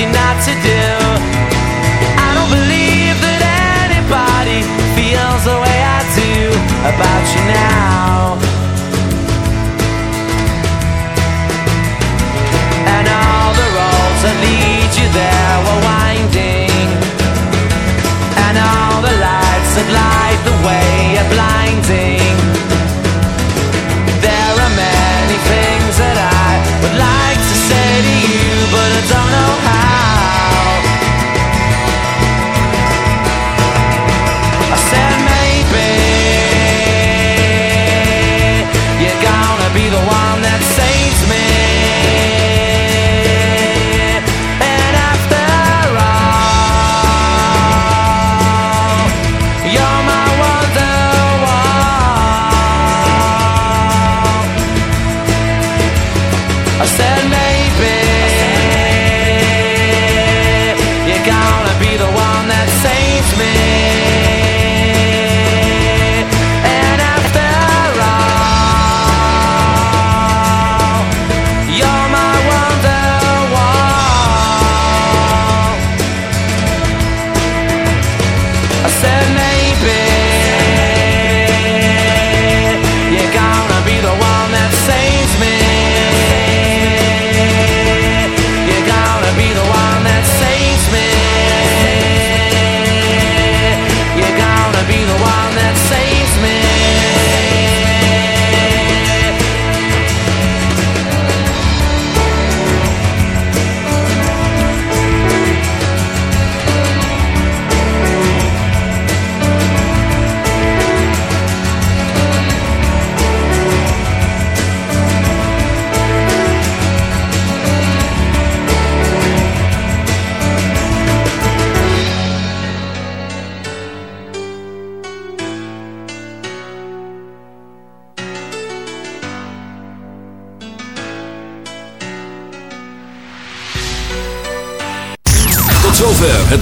you're not to do. I don't believe that anybody feels the way I do about you now. And all the roads that lead you there were winding. And all the lights that light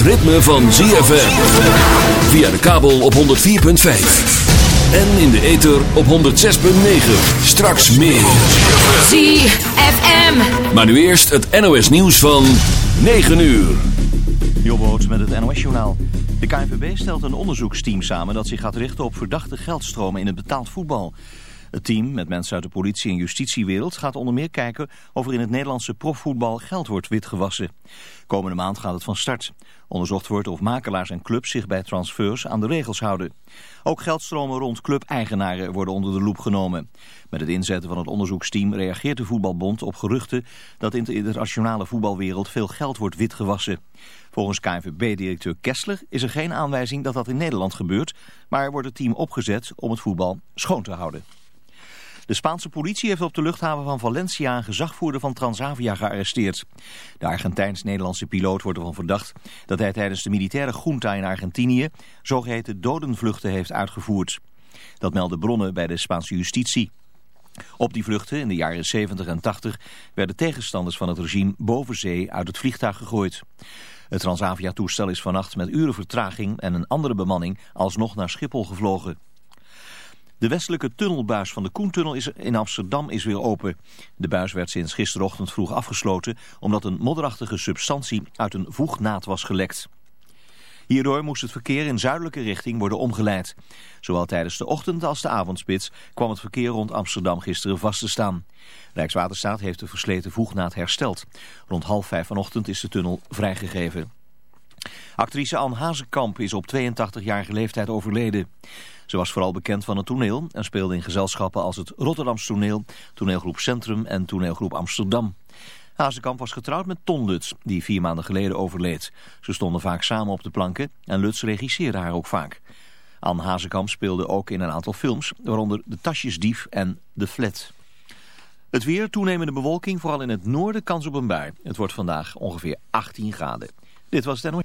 het ritme van ZFM. Via de kabel op 104.5. En in de ether op 106.9. Straks meer. ZFM. Maar nu eerst het NOS nieuws van 9 uur. Jobboots met het NOS-journaal. De KNVB stelt een onderzoeksteam samen dat zich gaat richten op verdachte geldstromen in het betaald voetbal. Het team, met mensen uit de politie- en justitiewereld, gaat onder meer kijken of er in het Nederlandse profvoetbal geld wordt witgewassen. Komende maand gaat het van start. Onderzocht wordt of makelaars en clubs zich bij transfers aan de regels houden. Ook geldstromen rond clubeigenaren worden onder de loep genomen. Met het inzetten van het onderzoeksteam reageert de voetbalbond op geruchten dat in de internationale voetbalwereld veel geld wordt witgewassen. Volgens KNVB-directeur Kessler is er geen aanwijzing dat dat in Nederland gebeurt, maar wordt het team opgezet om het voetbal schoon te houden. De Spaanse politie heeft op de luchthaven van Valencia een gezagvoerder van Transavia gearresteerd. De Argentijns-Nederlandse piloot wordt ervan verdacht dat hij tijdens de militaire junta in Argentinië zogeheten dodenvluchten heeft uitgevoerd. Dat melden bronnen bij de Spaanse justitie. Op die vluchten in de jaren 70 en 80 werden tegenstanders van het regime boven zee uit het vliegtuig gegooid. Het Transavia-toestel is vannacht met uren vertraging en een andere bemanning alsnog naar Schiphol gevlogen. De westelijke tunnelbuis van de Koentunnel is in Amsterdam is weer open. De buis werd sinds gisterochtend vroeg afgesloten omdat een modderachtige substantie uit een voegnaad was gelekt. Hierdoor moest het verkeer in zuidelijke richting worden omgeleid. Zowel tijdens de ochtend als de avondspits kwam het verkeer rond Amsterdam gisteren vast te staan. Rijkswaterstaat heeft de versleten voegnaad hersteld. Rond half vijf vanochtend is de tunnel vrijgegeven. Actrice Anne Hazekamp is op 82-jarige leeftijd overleden. Ze was vooral bekend van het toneel en speelde in gezelschappen als het Rotterdamse toneel, toneelgroep Centrum en toneelgroep Amsterdam. Hazekamp was getrouwd met Ton Lutz, die vier maanden geleden overleed. Ze stonden vaak samen op de planken en Lutz regisseerde haar ook vaak. Anne Hazekamp speelde ook in een aantal films, waaronder De Tasjesdief en De Flat. Het weer, toenemende bewolking, vooral in het noorden kans op een bui. Het wordt vandaag ongeveer 18 graden. Dit was het NOS.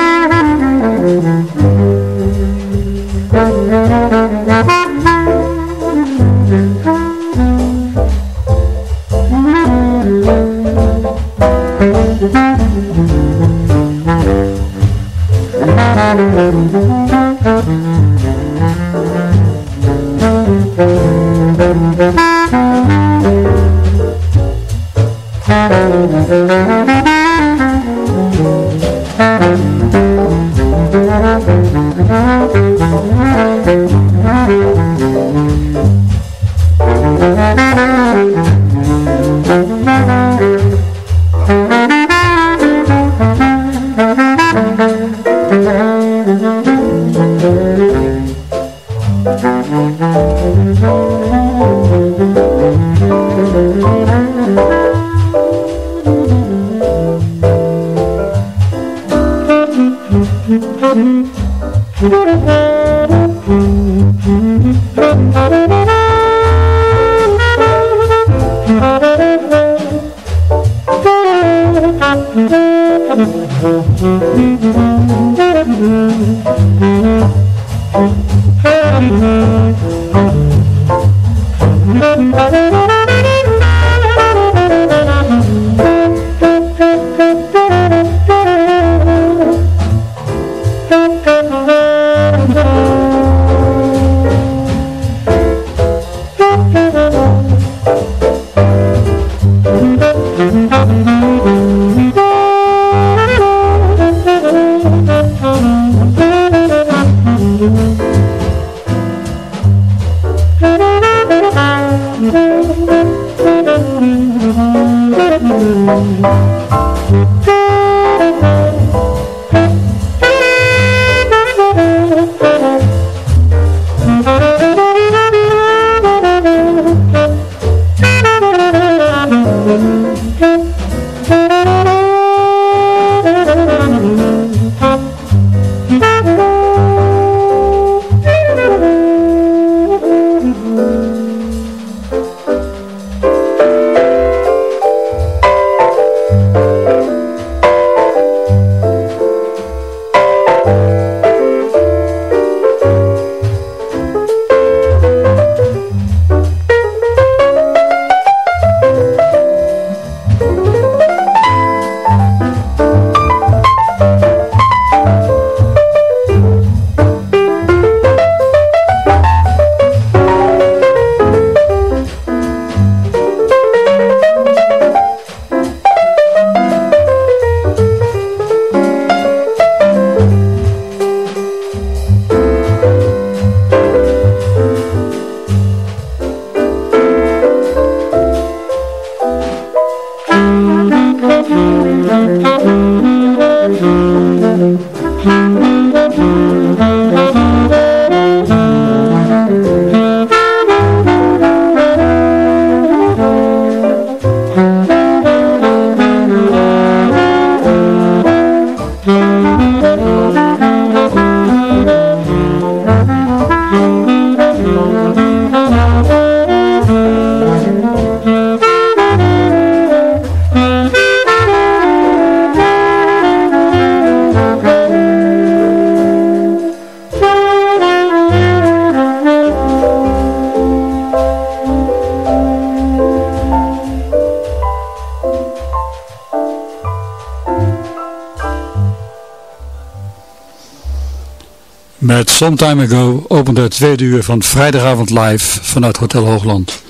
Some Time Ago opende het tweede uur van vrijdagavond live vanuit Hotel Hoogland.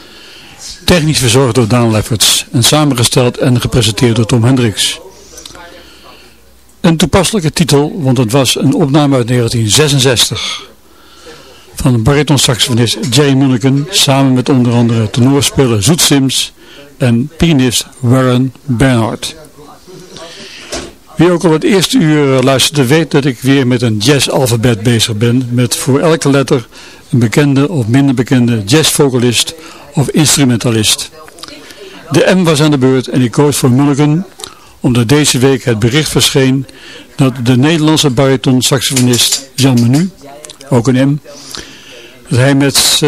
Technisch verzorgd door Daan Lefferts en samengesteld en gepresenteerd door Tom Hendricks. Een toepasselijke titel, want het was een opname uit 1966 van baritonsaxofonist Jerry Mulligan samen met onder andere tenorspeler Zoet Sims en pianist Warren Bernhardt. Wie ook al het eerste uur eh, luisterde weet dat ik weer met een jazzalfabet bezig ben. Met voor elke letter een bekende of minder bekende jazzvocalist of instrumentalist. De M was aan de beurt en ik koos voor Mulligan omdat deze week het bericht verscheen dat de Nederlandse bariton saxofonist Jean Menu, ook een M, dat hij met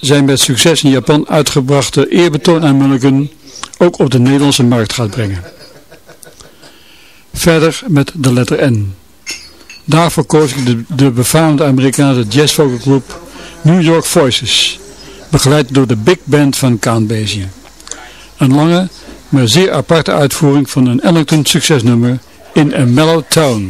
zijn met succes in Japan uitgebrachte eerbetoon aan Mulligan ook op de Nederlandse markt gaat brengen. Verder met de letter N. Daarvoor koos ik de, de befaamde Amerikaanse jazzvogelgroep New York Voices, begeleid door de big band van Count Basie. Een lange, maar zeer aparte uitvoering van een Ellington succesnummer in a mellow tone.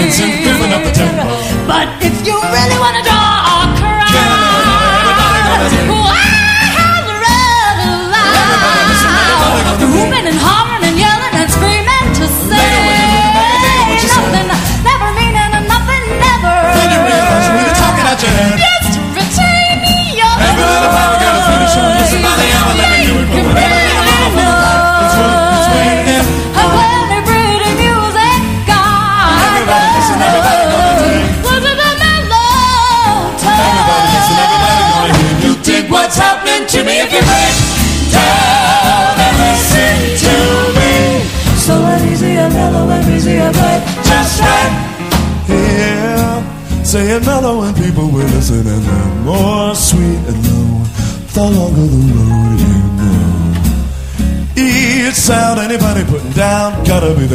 Dancing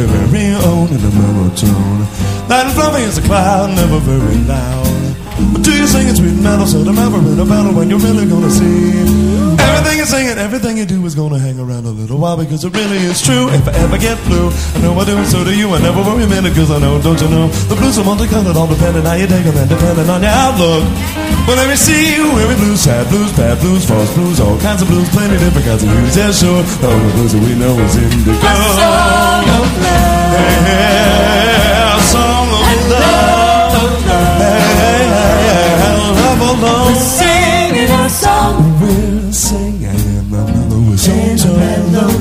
very own in a monotone. Not as fluffy as a cloud, never very loud singing sweet metal, so the ever win a battle when you're really gonna see. Everything you're singing, everything you do is gonna hang around a little while because it really is true. If I ever get blue, I know I do, so do you. I never worry a minute because I know, don't you know? The blues are multicolored, all depending how you take them and depending on your outlook. Well, let me see you, every blues, sad blues, bad blues, false blues, all kinds of blues, plenty different kinds of blues, yeah, sure. All the blues that we know is indigo. the alone. We're singing a song. We're singing a mellow.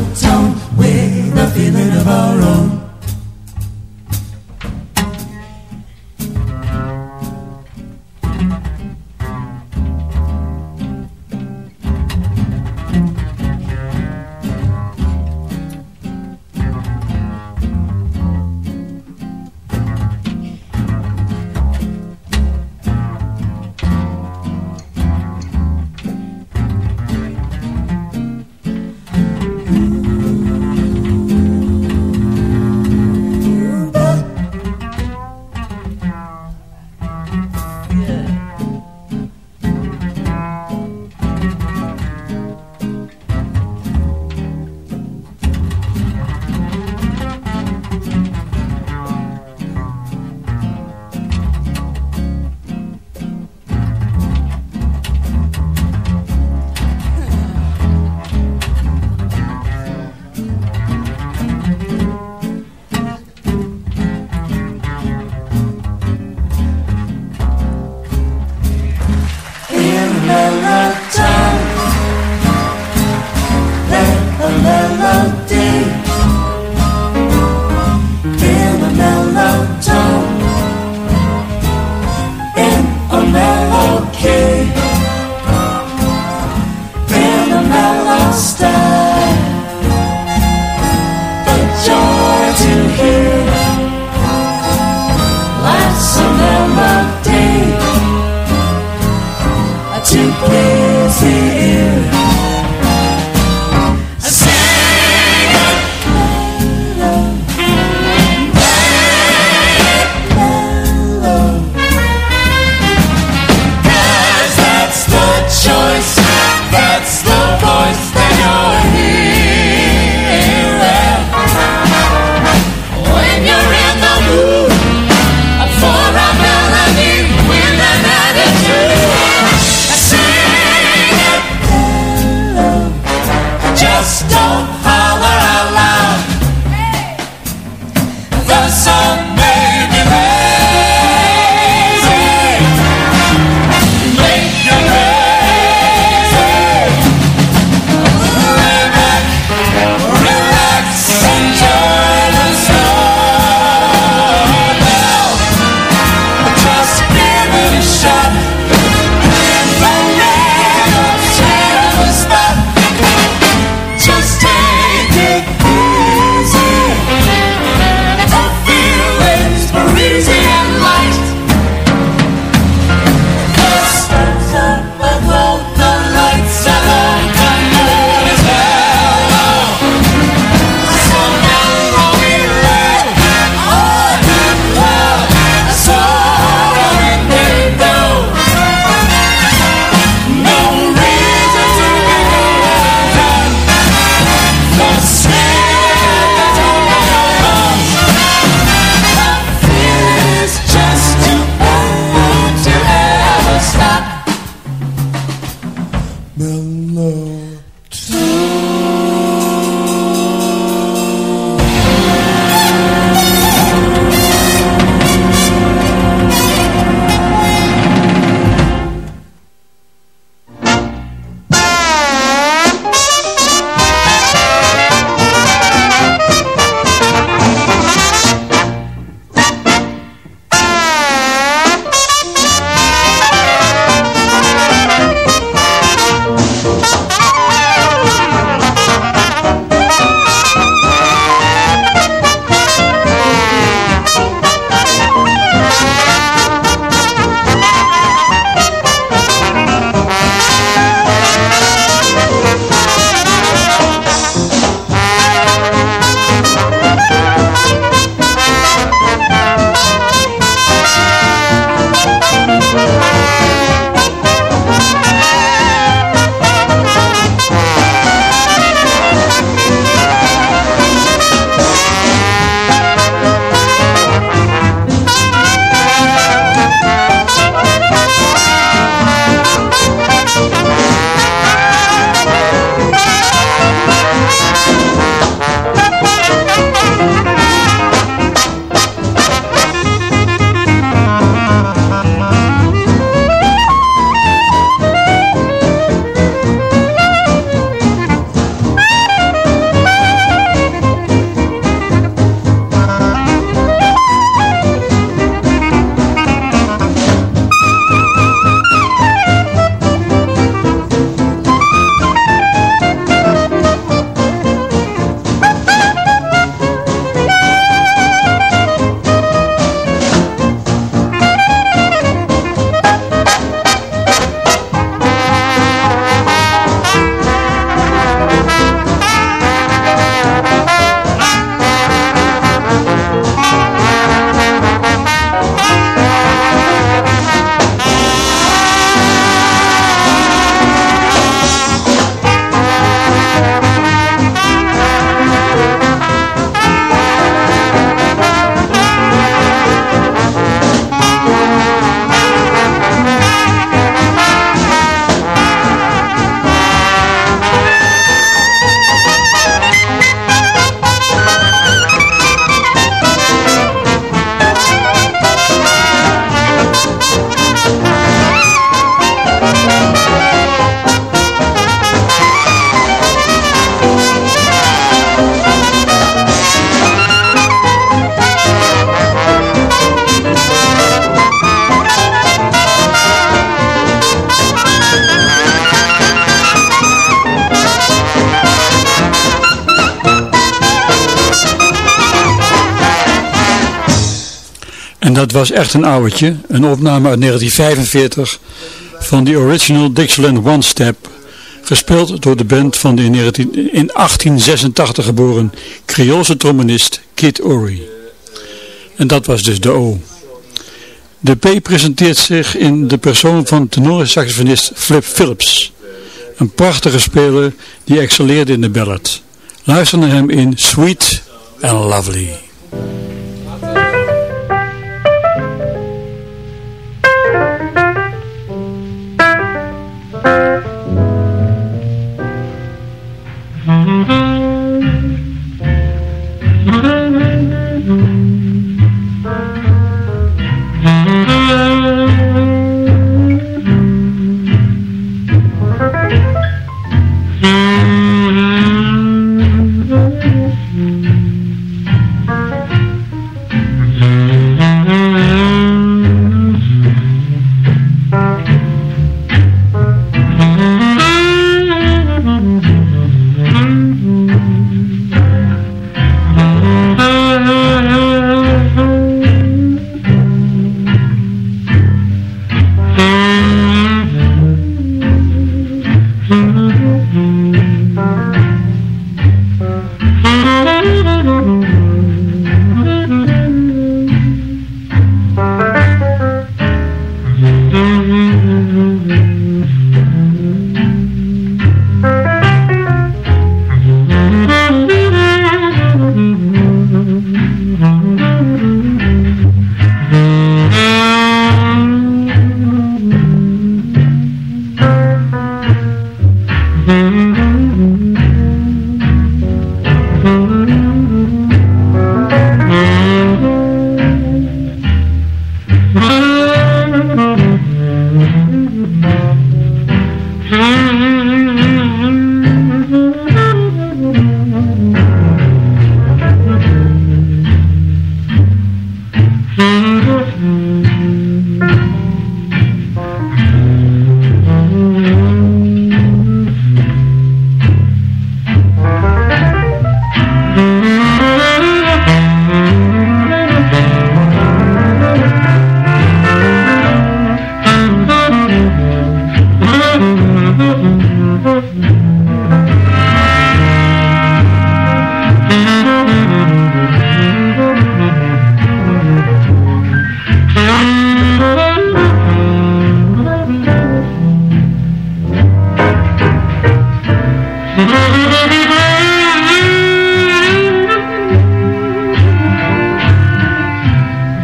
Was echt een ouwtje, een opname uit 1945 van die original Dixieland One Step, gespeeld door de band van de in, 19, in 1886 geboren Creoolse trombonist Kid Ory. En dat was dus de O. De P presenteert zich in de persoon van tenorsaxofonist Flip Phillips, een prachtige speler die excelleerde in de ballad. Luister naar hem in Sweet and Lovely.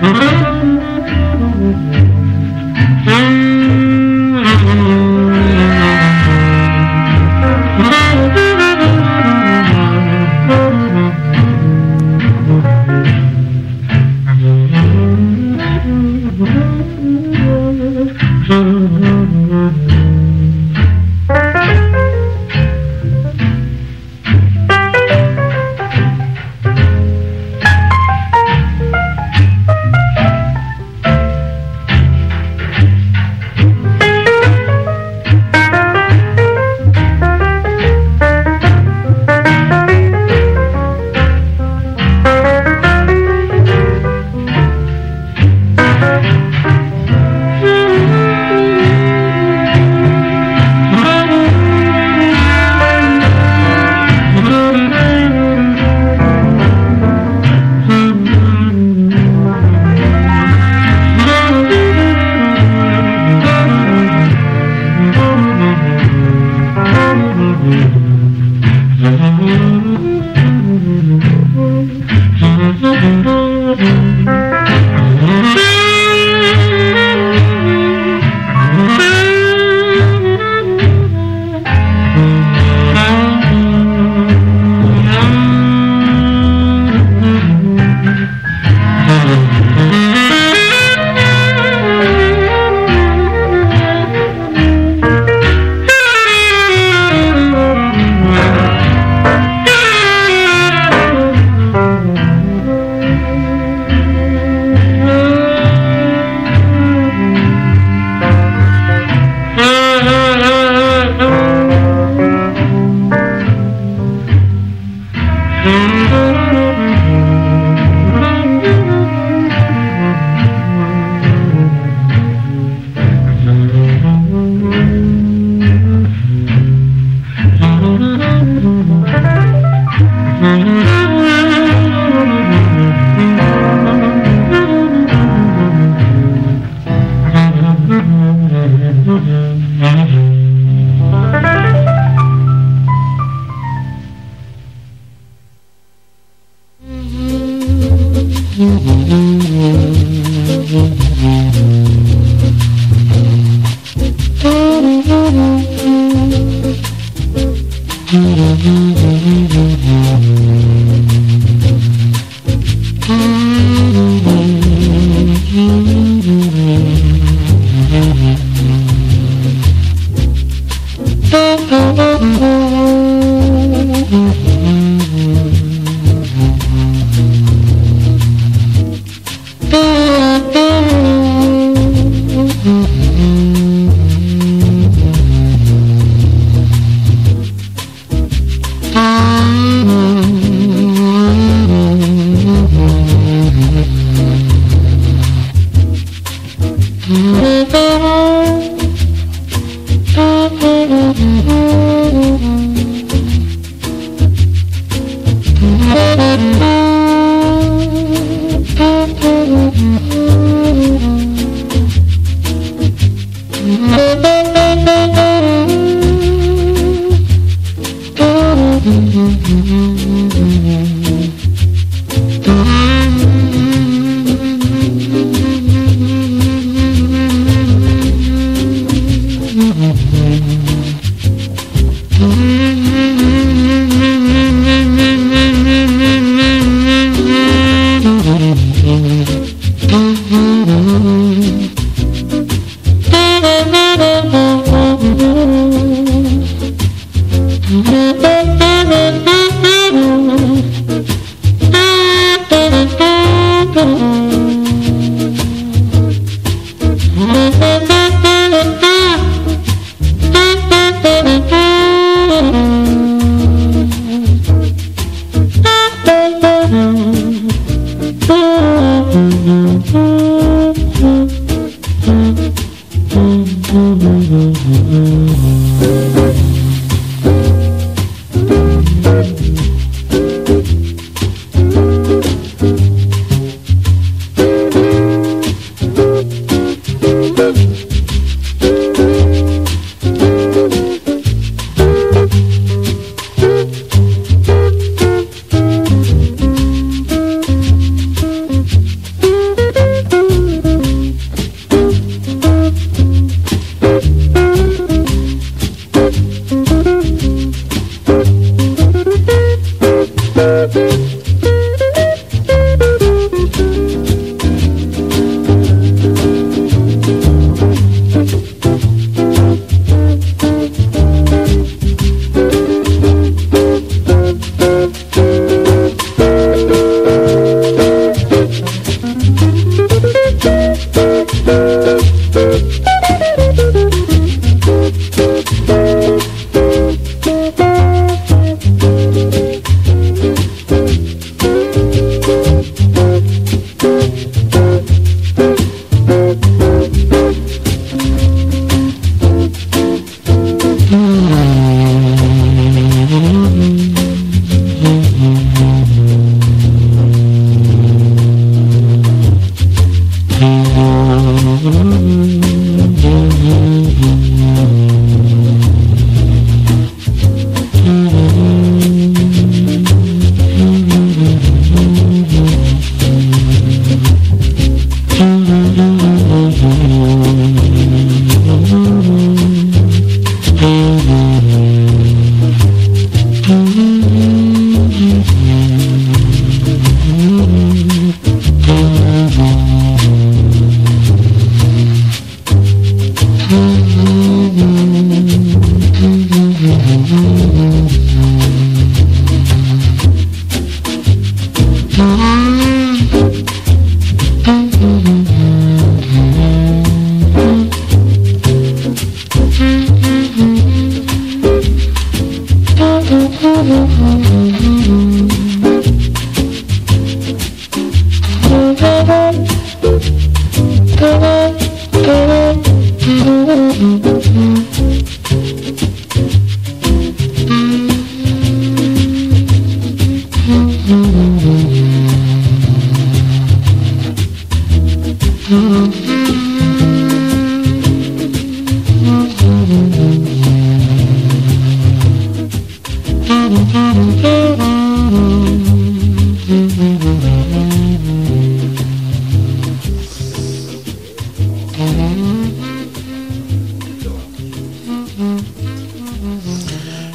Mm-hmm.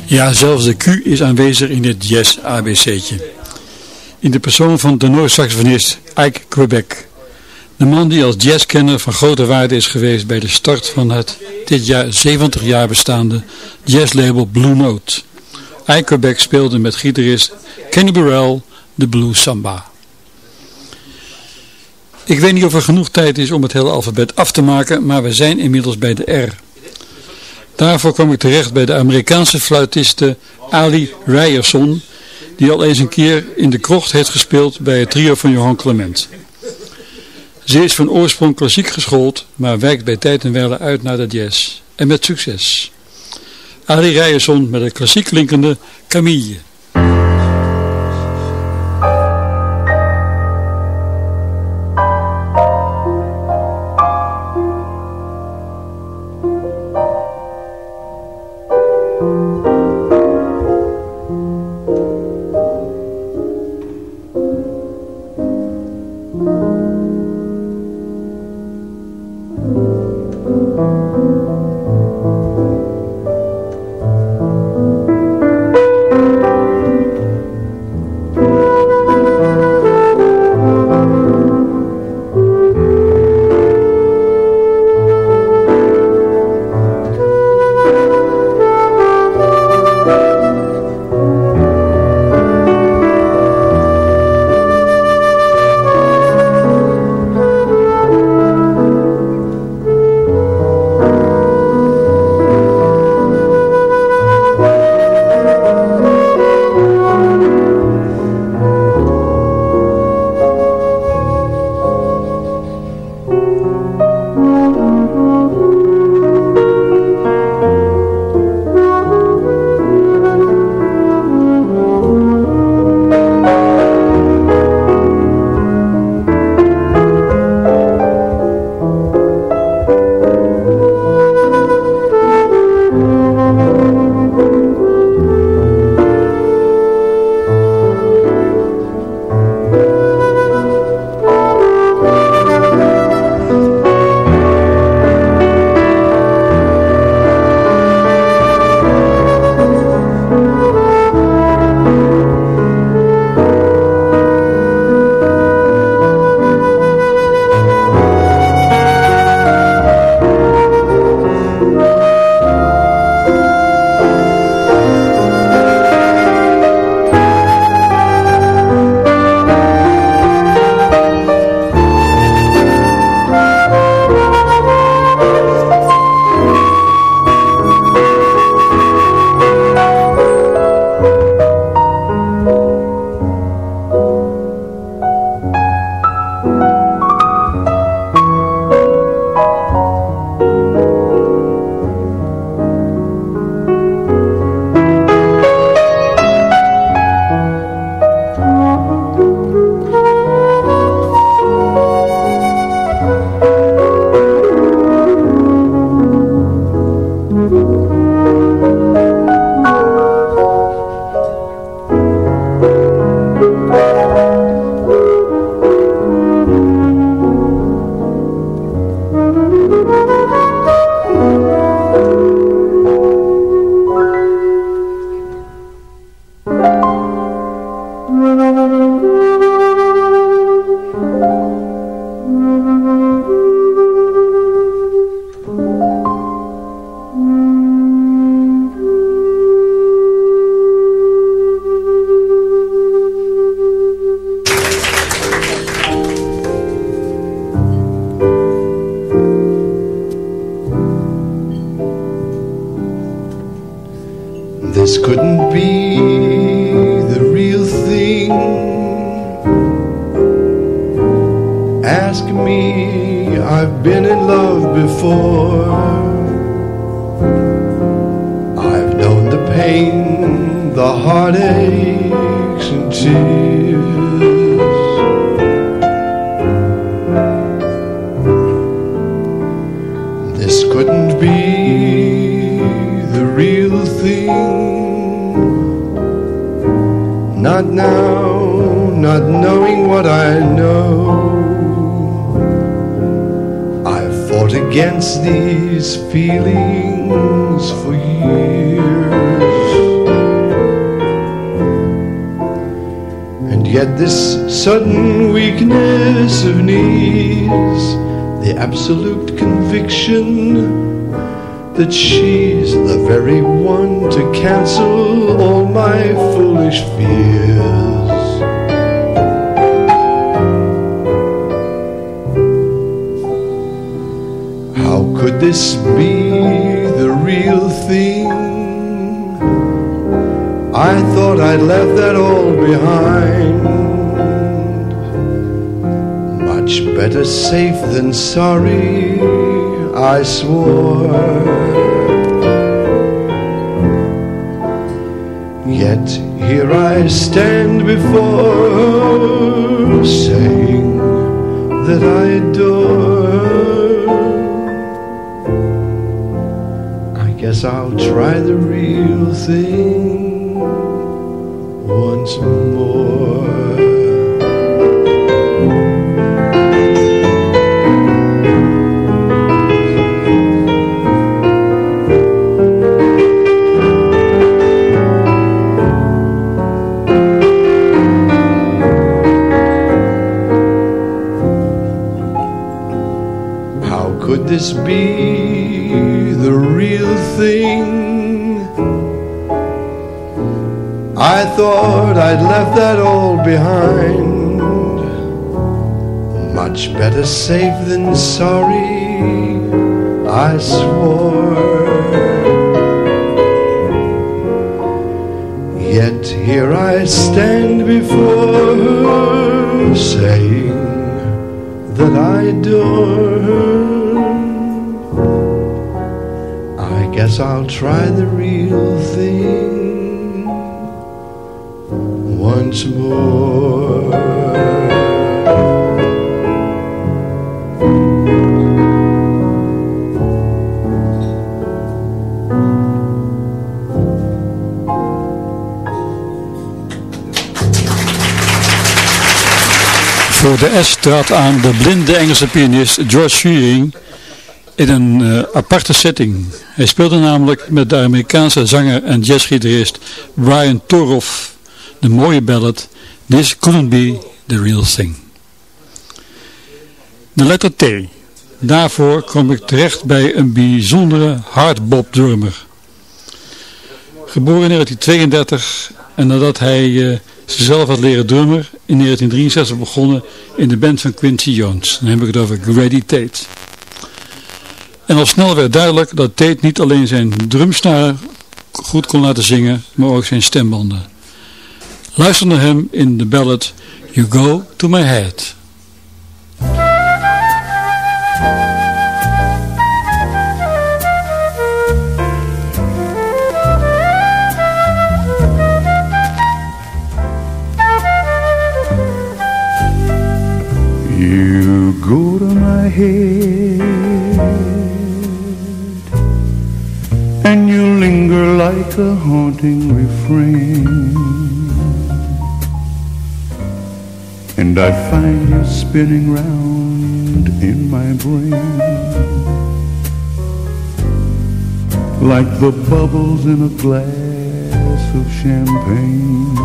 Ja, zelfs de Q is aanwezig in het jazz ABC'tje. In de persoon van de Noord-saxofonist Ike Quebec. De man die als jazzkenner van grote waarde is geweest bij de start van het dit jaar 70 jaar bestaande jazzlabel Blue Note. Ike Quebec speelde met gitarist Kenny Burrell de Blue Samba. Ik weet niet of er genoeg tijd is om het hele alfabet af te maken, maar we zijn inmiddels bij de R. Daarvoor kwam ik terecht bij de Amerikaanse fluitiste Ali Ryerson, die al eens een keer in de krocht heeft gespeeld bij het trio van Johan Clement. Ze is van oorsprong klassiek geschoold, maar wijkt bij tijd en wijle uit naar de jazz. En met succes. Ali Ryerson met een klassiek klinkende Camille. I thought I'd left that all behind. Much better safe than sorry, I swore. Yet here I stand before her, saying that I adore. I guess I'll try the real thing this be thought I'd left that all behind. Much better safe than sorry, I swore. Yet here I stand before her, saying that I adore her. I guess I'll try the real thing Voor de S trad aan de blinde Engelse pianist George Shearing in een eh, aparte setting. Hij speelde namelijk met de Amerikaanse zanger en jazzgitarist Brian Toroff de mooie ballad This Couldn't Be The Real Thing. De letter T. Daarvoor kom ik terecht bij een bijzondere hardbop drummer. Geboren in 1932 en nadat hij eh, zichzelf had leren drummer, in 1963 begonnen in de band van Quincy Jones. Dan heb ik het over Grady Tate. En al snel werd duidelijk dat Tate niet alleen zijn drumsnaren goed kon laten zingen, maar ook zijn stembanden. Luister naar hem in de ballad You Go To My Head. You go to my head and you linger like a haunting refrain. And I find you spinning round in my brain like the bubbles in a glass of champagne.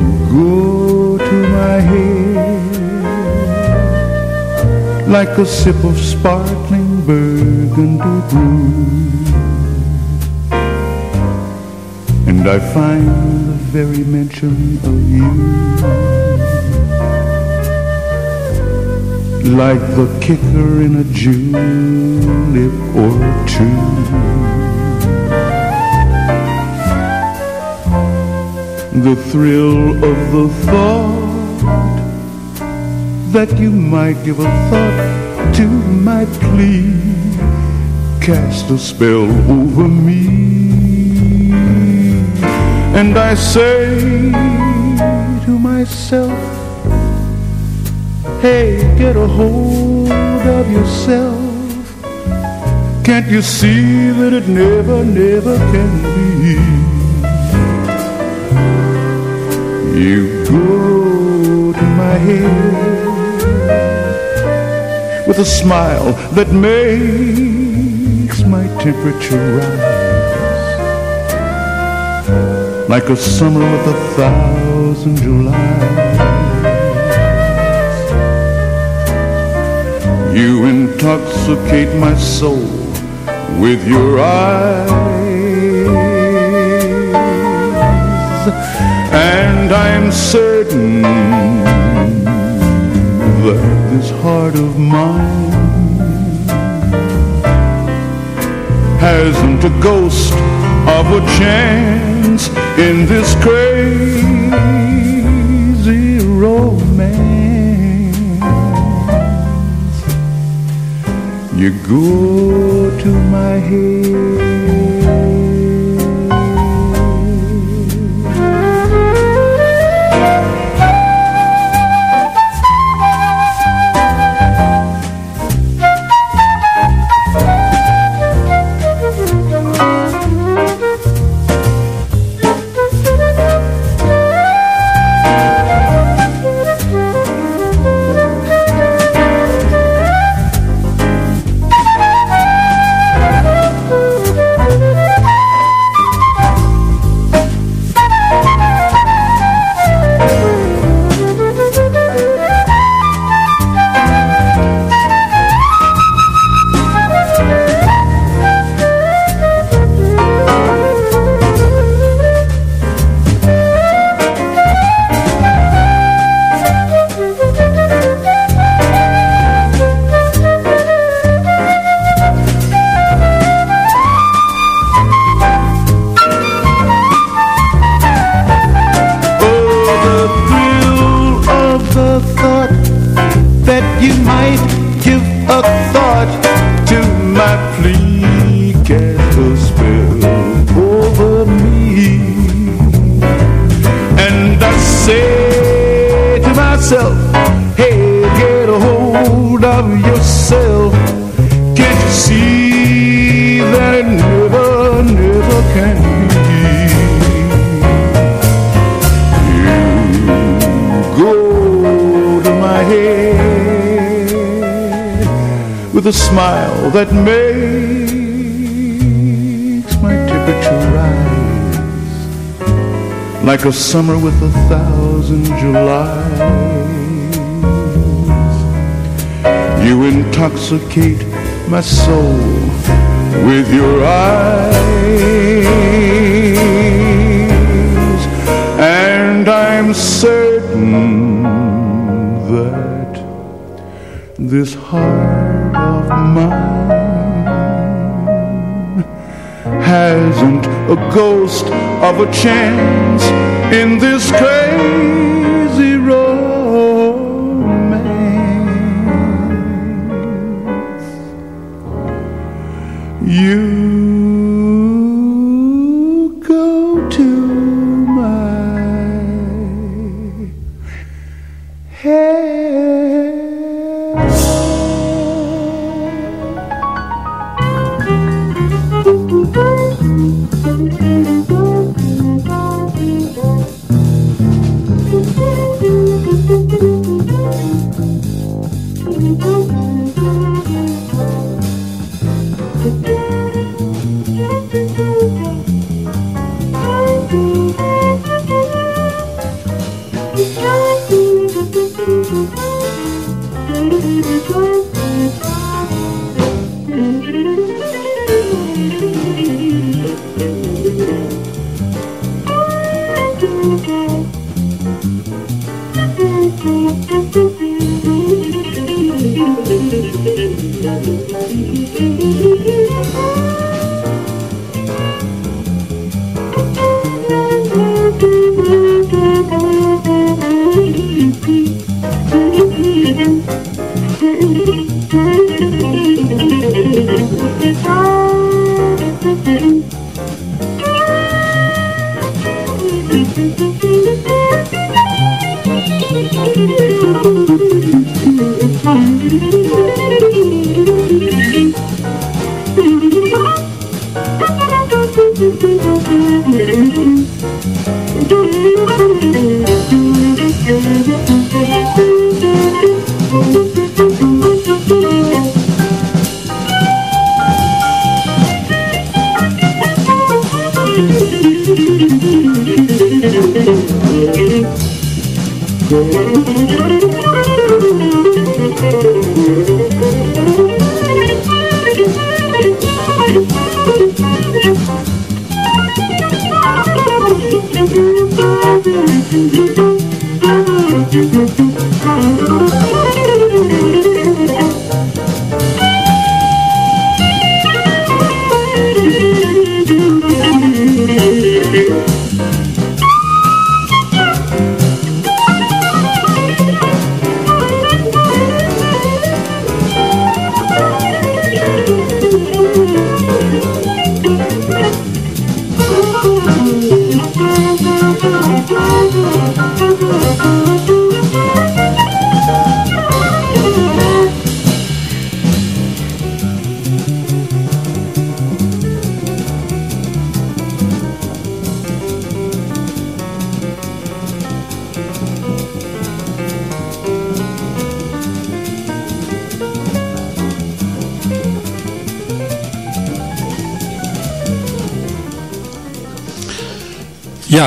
You go to my head like a sip of sparkling burgundy brew. And I find the very mention of you like the kicker in a julep or two. The thrill of the thought that you might give a thought to my plea cast a spell over me. And I say to myself, Hey, get a hold of yourself. Can't you see that it never, never can be? You go to my head with a smile that makes my temperature rise like a summer with a thousand Julys. You intoxicate my soul with your eyes, and I'm certain that this heart of mine hasn't a ghost of a chance in this crazy romance. You go to my with that makes my temperature rise like a summer with a thousand Julys. You intoxicate my soul with your eyes, and I'm certain that this heart of mine hasn't a ghost of a chance in this crazy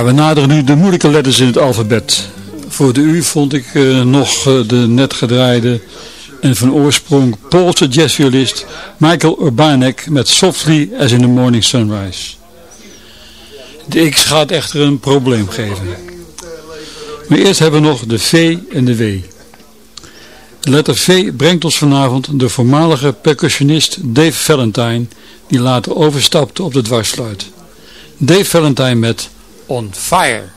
We naderen nu de moeilijke letters in het alfabet. Voor de U vond ik eh, nog eh, de net gedraaide en van oorsprong Poolse jazzviolist Michael Urbanek met Softly as in the Morning Sunrise. De X gaat echter een probleem geven. Maar eerst hebben we nog de V en de W. De letter V brengt ons vanavond de voormalige percussionist Dave Valentine, die later overstapte op de dwarsfluit. Dave Valentine met On Fire.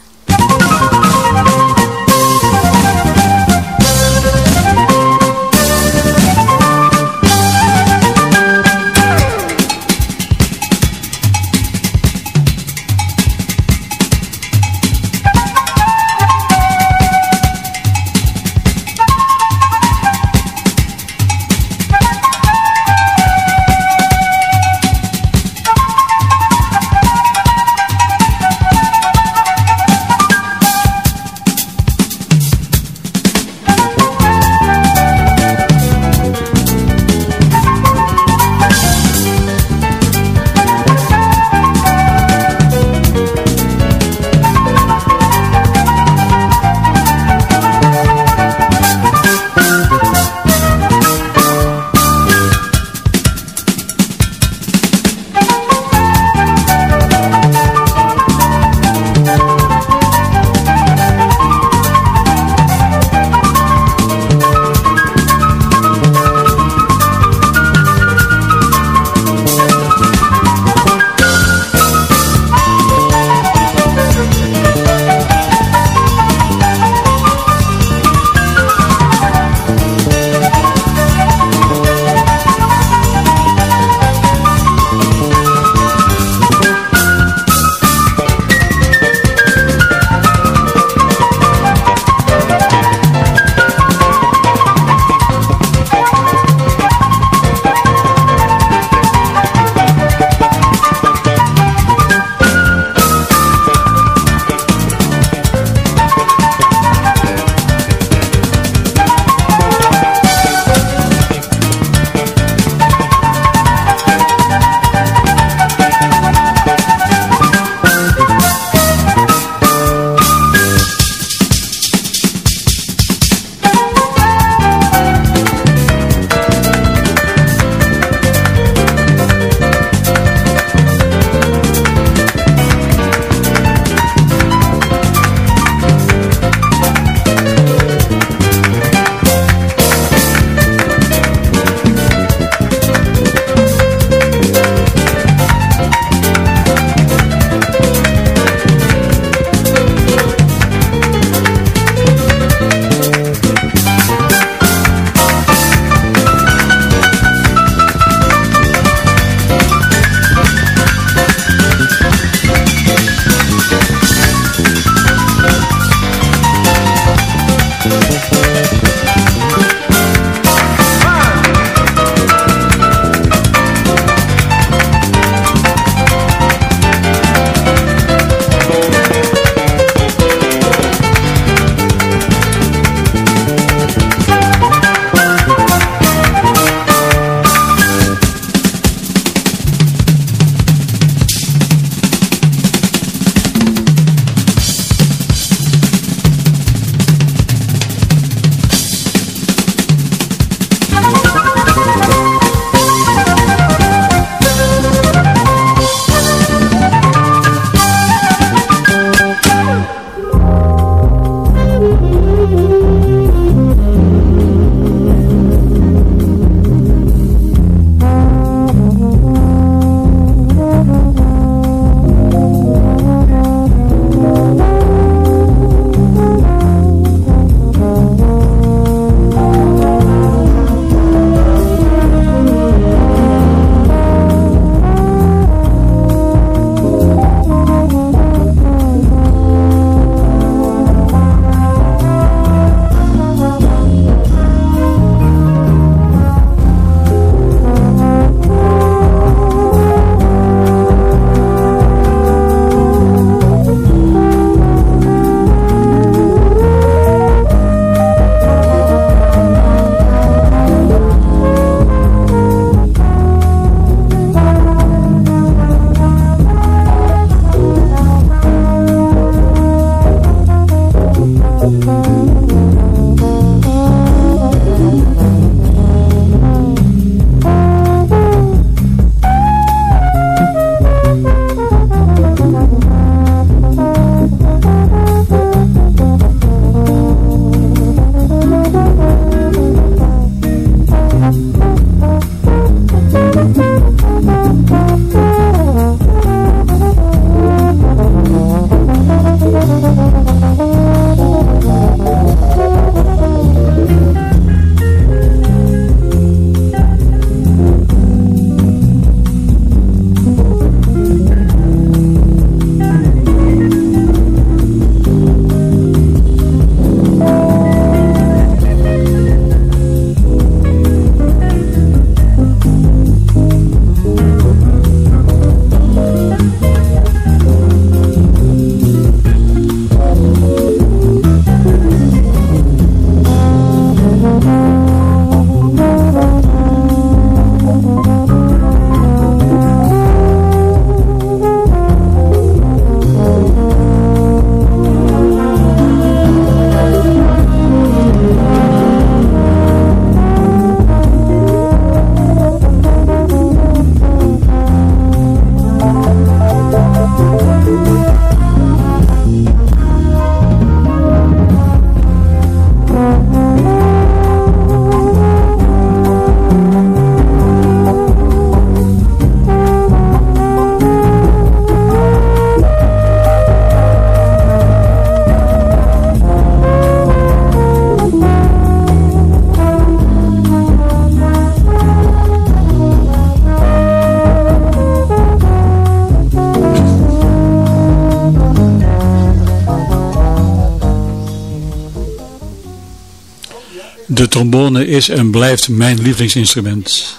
Is en blijft mijn lievelingsinstrument.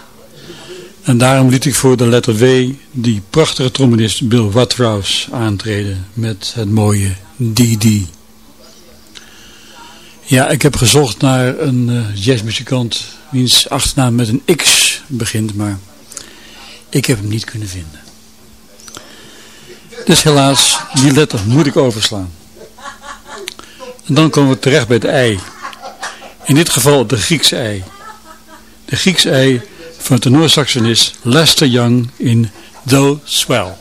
En daarom liet ik voor de letter W die prachtige trombonist Bill Watrous aantreden met het mooie DD. Ja, ik heb gezocht naar een uh, jazzmuzikant wiens achternaam met een X begint, maar ik heb hem niet kunnen vinden. Dus helaas, die letter moet ik overslaan. En dan komen we terecht bij het ei. In dit geval de Griekse ei. De Griekse ei van tenorsaxonist Lester Young in Do Swell.